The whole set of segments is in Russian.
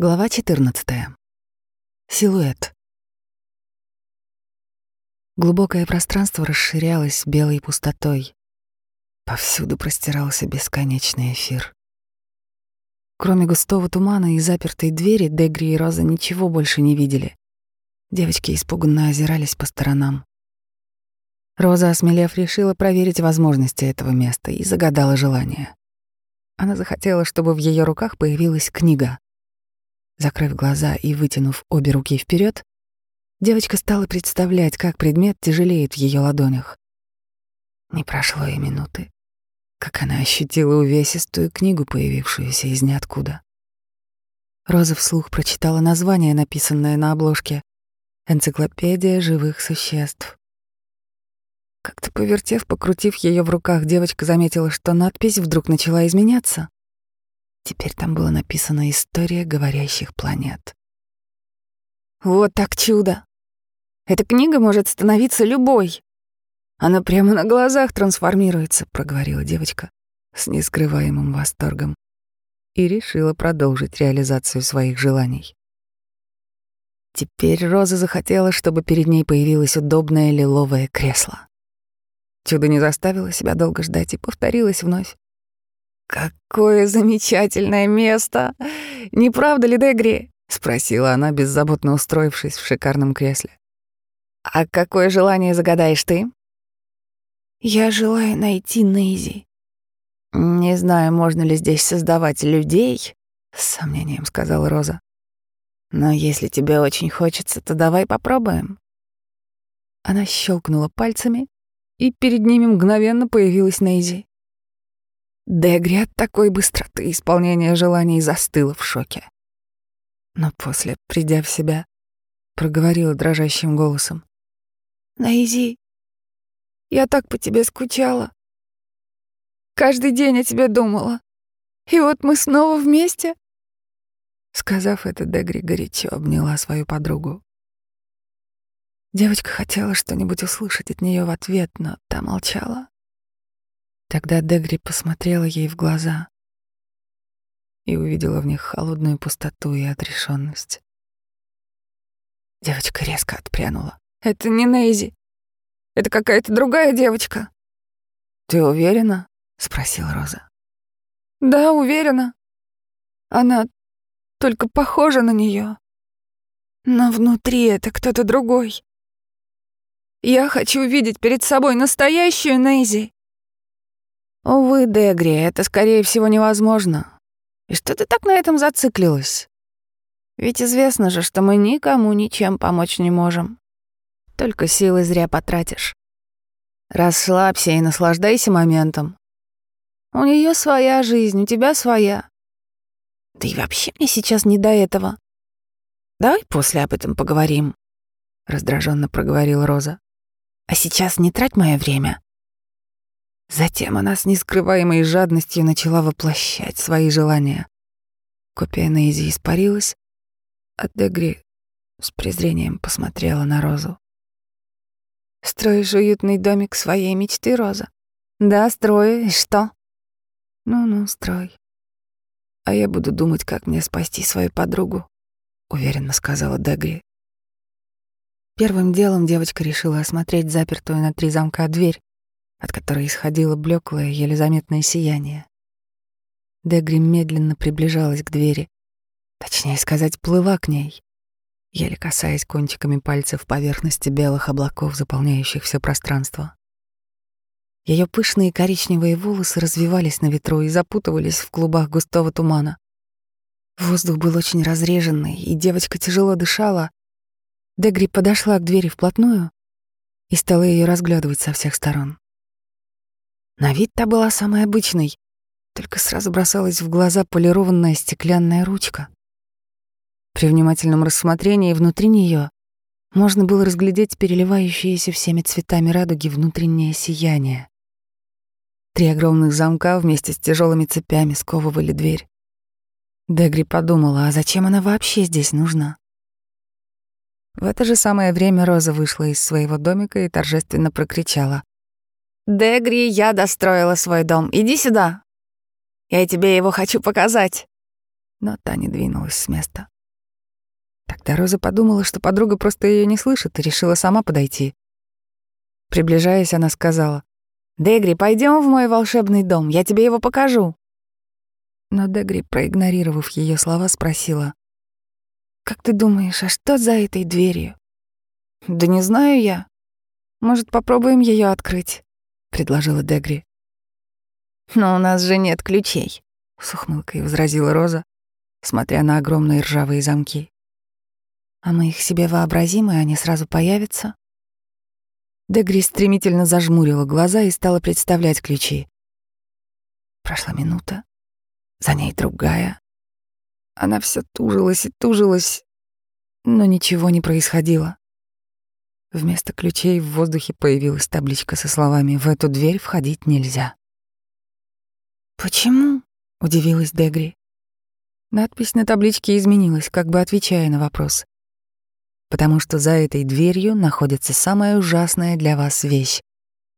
Глава 14. Силуэт. Глубокое пространство расширялось белой пустотой. Повсюду простирался бесконечный эфир. Кроме густого тумана и запертой двери, Дегри и Роза ничего больше не видели. Девочки испуганно озирались по сторонам. Роза, осмелев, решила проверить возможности этого места и загадала желание. Она захотела, чтобы в ее руках появилась книга. Закрыв глаза и вытянув обе руки вперед, девочка стала представлять, как предмет тяжелеет в ее ладонях. Не прошло и минуты, как она ощутила увесистую книгу, появившуюся из ниоткуда. Роза вслух прочитала название, написанное на обложке «Энциклопедия живых существ». Как-то повертев, покрутив ее в руках, девочка заметила, что надпись вдруг начала изменяться. Теперь там было написано «История говорящих планет». «Вот так чудо! Эта книга может становиться любой. Она прямо на глазах трансформируется», — проговорила девочка с нескрываемым восторгом и решила продолжить реализацию своих желаний. Теперь Роза захотела, чтобы перед ней появилось удобное лиловое кресло. Чудо не заставило себя долго ждать и повторилось вновь. «Какое замечательное место! Не правда ли, Дегри?» — спросила она, беззаботно устроившись в шикарном кресле. «А какое желание загадаешь ты?» «Я желаю найти Нейзи». «Не знаю, можно ли здесь создавать людей», — с сомнением сказала Роза. «Но если тебе очень хочется, то давай попробуем». Она щелкнула пальцами, и перед ними мгновенно появилась Нейзи. Дегри от такой быстроты исполнения желаний застыла в шоке. Но после, придя в себя, проговорила дрожащим голосом. «Наизи, я так по тебе скучала. Каждый день о тебе думала. И вот мы снова вместе». Сказав это, Дегри горячо обняла свою подругу. Девочка хотела что-нибудь услышать от нее в ответ, но та молчала. Тогда Дегри посмотрела ей в глаза и увидела в них холодную пустоту и отрешенность. Девочка резко отпрянула. «Это не Нейзи. Это какая-то другая девочка». «Ты уверена?» — спросила Роза. «Да, уверена. Она только похожа на нее. Но внутри это кто-то другой. Я хочу увидеть перед собой настоящую Нейзи. Увы, Дегри, это, скорее всего, невозможно. И что ты так на этом зациклилась? Ведь известно же, что мы никому ничем помочь не можем. Только силы зря потратишь. Расслабься и наслаждайся моментом. У нее своя жизнь, у тебя своя. Да и вообще мне сейчас не до этого. Давай после об этом поговорим, раздраженно проговорила Роза. А сейчас не трать мое время. Затем она с нескрываемой жадностью начала воплощать свои желания. Копия Нейзи испарилась, а Дегри с презрением посмотрела на Розу. «Строишь уютный домик своей мечты, Роза?» «Да, строю. И что?» «Ну-ну, строй. А я буду думать, как мне спасти свою подругу», — уверенно сказала Дегри. Первым делом девочка решила осмотреть запертую на три замка дверь, от которой исходило блеклое, еле заметное сияние. Дегри медленно приближалась к двери, точнее сказать, плыла к ней, еле касаясь кончиками пальцев поверхности белых облаков, заполняющих все пространство. Ее пышные коричневые волосы развивались на ветру и запутывались в клубах густого тумана. Воздух был очень разреженный, и девочка тяжело дышала. Дегри подошла к двери вплотную и стала ее разглядывать со всех сторон. На вид та была самой обычной, только сразу бросалась в глаза полированная стеклянная ручка. При внимательном рассмотрении внутри нее можно было разглядеть переливающееся всеми цветами радуги внутреннее сияние. Три огромных замка вместе с тяжелыми цепями сковывали дверь. Дегри подумала, а зачем она вообще здесь нужна? В это же самое время Роза вышла из своего домика и торжественно прокричала. «Дегри, я достроила свой дом. Иди сюда. Я тебе его хочу показать». но та не двинулась с места. Тогда Роза подумала, что подруга просто ее не слышит, и решила сама подойти. Приближаясь, она сказала, «Дегри, пойдем в мой волшебный дом, я тебе его покажу». Но Дегри, проигнорировав ее слова, спросила, «Как ты думаешь, а что за этой дверью?» «Да не знаю я. Может, попробуем ее открыть?» — предложила Дегри. «Но у нас же нет ключей», — с ухмылкой возразила Роза, смотря на огромные ржавые замки. «А мы их себе вообразим, и они сразу появятся?» Дегри стремительно зажмурила глаза и стала представлять ключи. Прошла минута, за ней другая. Она все тужилась и тужилась, но ничего не происходило. Вместо ключей в воздухе появилась табличка со словами «В эту дверь входить нельзя». «Почему?» — удивилась Дегри. Надпись на табличке изменилась, как бы отвечая на вопрос. «Потому что за этой дверью находится самая ужасная для вас вещь.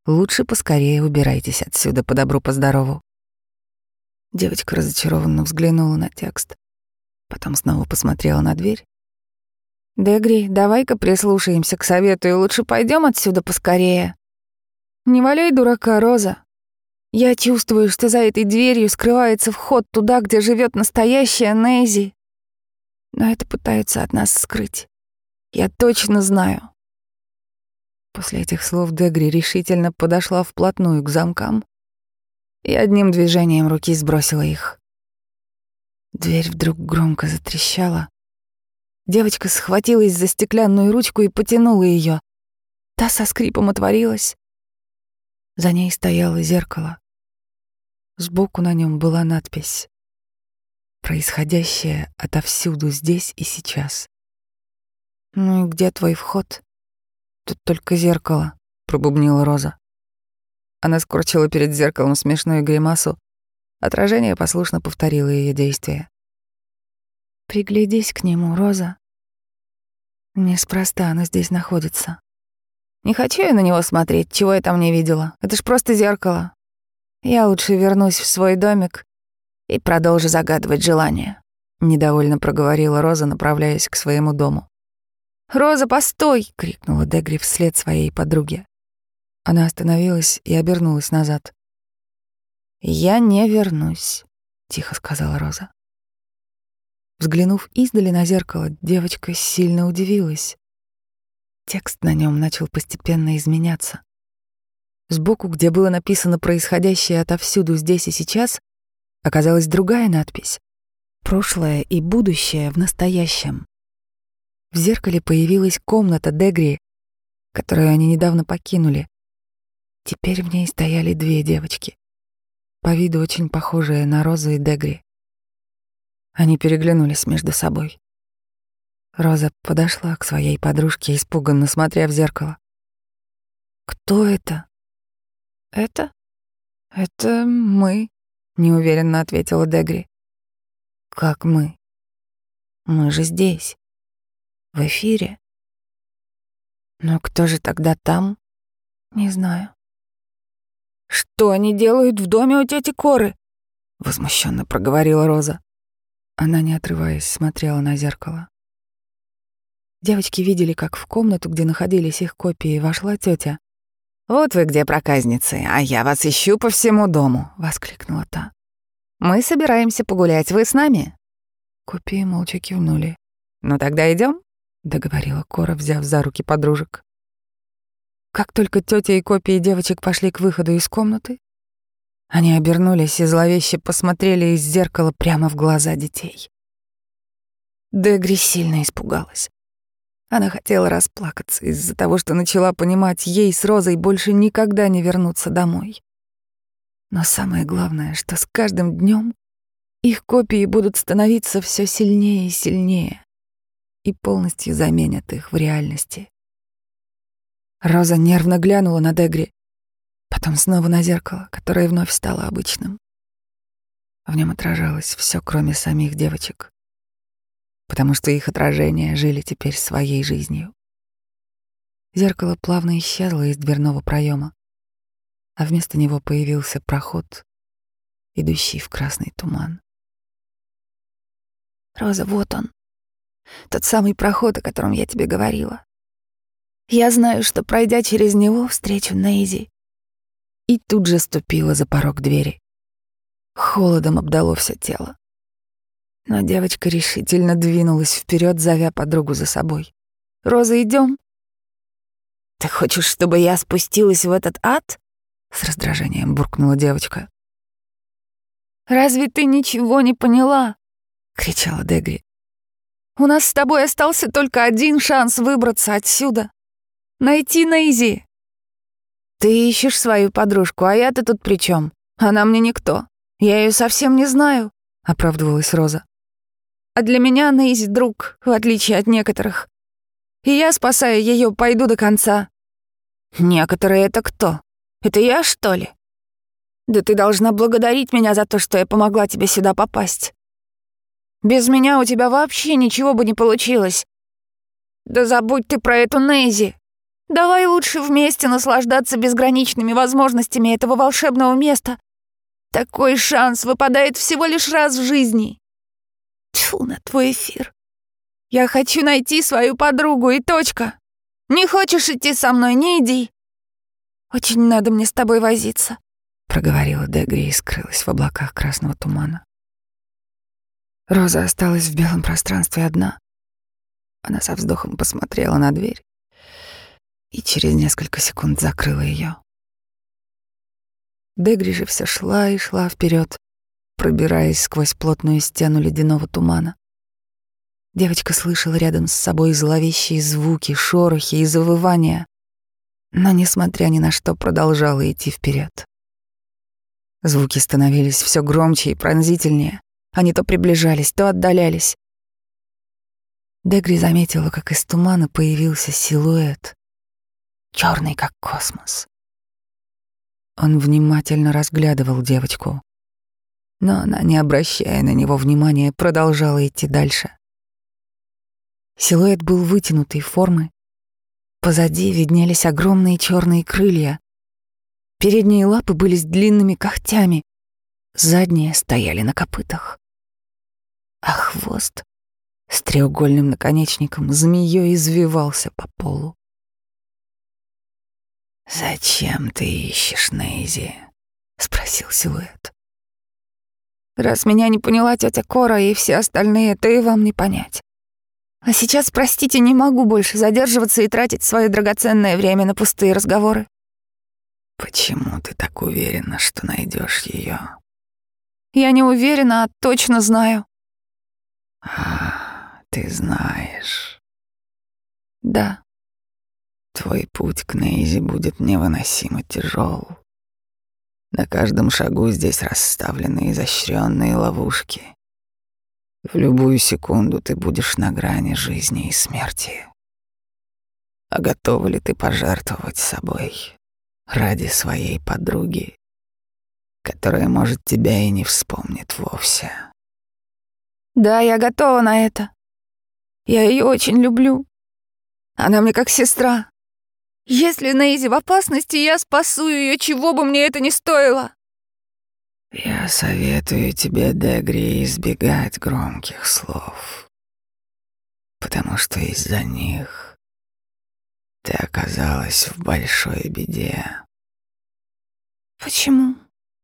Лучше поскорее убирайтесь отсюда по добру, по здорову». Девочка разочарованно взглянула на текст. Потом снова посмотрела на дверь. «Дегри, давай-ка прислушаемся к совету и лучше пойдем отсюда поскорее». «Не валяй дурака, Роза. Я чувствую, что за этой дверью скрывается вход туда, где живет настоящая Нейзи. Но это пытаются от нас скрыть. Я точно знаю». После этих слов Дегри решительно подошла вплотную к замкам и одним движением руки сбросила их. Дверь вдруг громко затрещала. Девочка схватилась за стеклянную ручку и потянула ее. Та со скрипом отворилась. За ней стояло зеркало. Сбоку на нем была надпись «Происходящее отовсюду здесь и сейчас». «Ну и где твой вход?» «Тут только зеркало», — пробубнила Роза. Она скорчила перед зеркалом смешную гримасу. Отражение послушно повторило ее действия. «Приглядись к нему, Роза. Неспроста оно здесь находится. Не хочу я на него смотреть, чего я там не видела. Это ж просто зеркало. Я лучше вернусь в свой домик и продолжу загадывать желания», — недовольно проговорила Роза, направляясь к своему дому. «Роза, постой!» — крикнула Дегри вслед своей подруге. Она остановилась и обернулась назад. «Я не вернусь», — тихо сказала Роза. Взглянув издали на зеркало, девочка сильно удивилась. Текст на нем начал постепенно изменяться. Сбоку, где было написано «происходящее отовсюду здесь и сейчас», оказалась другая надпись «Прошлое и будущее в настоящем». В зеркале появилась комната Дегри, которую они недавно покинули. Теперь в ней стояли две девочки, по виду очень похожие на Розу и Дегри. Они переглянулись между собой. Роза подошла к своей подружке, испуганно смотря в зеркало. «Кто это?» «Это? Это мы», — неуверенно ответила Дегри. «Как мы? Мы же здесь, в эфире. Но кто же тогда там? Не знаю. «Что они делают в доме у тети Коры?» — возмущенно проговорила Роза. Она, не отрываясь, смотрела на зеркало. Девочки видели, как в комнату, где находились их копии, вошла тетя. «Вот вы где, проказницы, а я вас ищу по всему дому!» — воскликнула та. «Мы собираемся погулять, вы с нами?» Копии молча кивнули. «Ну тогда идем, договорила Кора, взяв за руки подружек. Как только тетя и копии девочек пошли к выходу из комнаты, они обернулись и зловеще посмотрели из зеркала прямо в глаза детей. Дегри сильно испугалась. Она хотела расплакаться из-за того, что начала понимать, ей с Розой больше никогда не вернуться домой. Но самое главное, что с каждым днем их копии будут становиться все сильнее и сильнее и полностью заменят их в реальности. Роза нервно глянула на Дегри, потом снова на зеркало, которое вновь стало обычным. В нем отражалось все, кроме самих девочек, потому что их отражения жили теперь своей жизнью. Зеркало плавно исчезло из дверного проема, а вместо него появился проход, идущий в красный туман. Роза, вот он. Тот самый проход, о котором я тебе говорила. Я знаю, что, пройдя через него, встречу Нейзи. И тут же ступила за порог двери. Холодом обдало все тело. Но девочка решительно двинулась вперед, зовя подругу за собой. «Роза, идем. «Ты хочешь, чтобы я спустилась в этот ад?» С раздражением буркнула девочка. «Разве ты ничего не поняла?» — кричала Дегри. «У нас с тобой остался только один шанс выбраться отсюда. Найти Нейзи. Ты ищешь свою подружку, а я-то тут при чем? Она мне никто. Я ее совсем не знаю», — оправдывалась Роза. «А для меня Нейзи друг, в отличие от некоторых. И я, спасая ее, пойду до конца». «Некоторые — это кто? Это я, что ли?» «Да ты должна благодарить меня за то, что я помогла тебе сюда попасть. Без меня у тебя вообще ничего бы не получилось. Да забудь ты про эту Нейзи. Давай лучше вместе наслаждаться безграничными возможностями этого волшебного места. Такой шанс выпадает всего лишь раз в жизни. Тьфу на твой эфир. Я хочу найти свою подругу и точка. Не хочешь идти со мной, не иди. Очень надо мне с тобой возиться, проговорила Дегри и скрылась в облаках красного тумана. Роза осталась в белом пространстве одна. Она со вздохом посмотрела на дверь и через несколько секунд закрыла ее. Дегри же все шла и шла вперед, пробираясь сквозь плотную стену ледяного тумана. Девочка слышала рядом с собой зловещие звуки, шорохи и завывания, но, несмотря ни на что, продолжала идти вперед. Звуки становились все громче и пронзительнее. Они то приближались, то отдалялись. Дегри заметила, как из тумана появился силуэт, черный как космос. Он внимательно разглядывал девочку, но она, не обращая на него внимания, продолжала идти дальше. Силуэт был вытянутой формы. Позади виднелись огромные черные крылья. Передние лапы были с длинными когтями, задние стояли на копытах а хвост с треугольным наконечником змеей извивался по полу. «Зачем ты ищешь Нейзи?» — спросил силуэт. «Раз меня не поняла тетя Кора и все остальные, то и вам не понять. А сейчас, простите, не могу больше задерживаться и тратить свое драгоценное время на пустые разговоры». «Почему ты так уверена, что найдешь ее? «Я не уверена, а точно знаю. А, ты знаешь. Да. Твой путь к Нейзи будет невыносимо тяжел. На каждом шагу здесь расставлены изощренные ловушки. В любую секунду ты будешь на грани жизни и смерти. А готова ли ты пожертвовать собой ради своей подруги, которая, может, тебя и не вспомнит вовсе? Да, я готова на это. Я ее очень люблю. Она мне как сестра. Если Нейзи в опасности, я спасу ее, чего бы мне это ни стоило. Я советую тебе, Дегри, избегать громких слов, потому что из-за них ты оказалась в большой беде. Почему?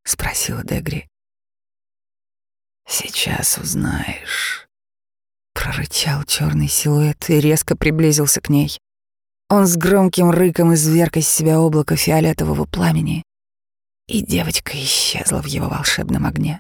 спросила Дегри. Сейчас узнаешь. Прорычал черный силуэт и резко приблизился к ней. Он с громким рыком изверг из себя облако фиолетового пламени, и девочка исчезла в его волшебном огне.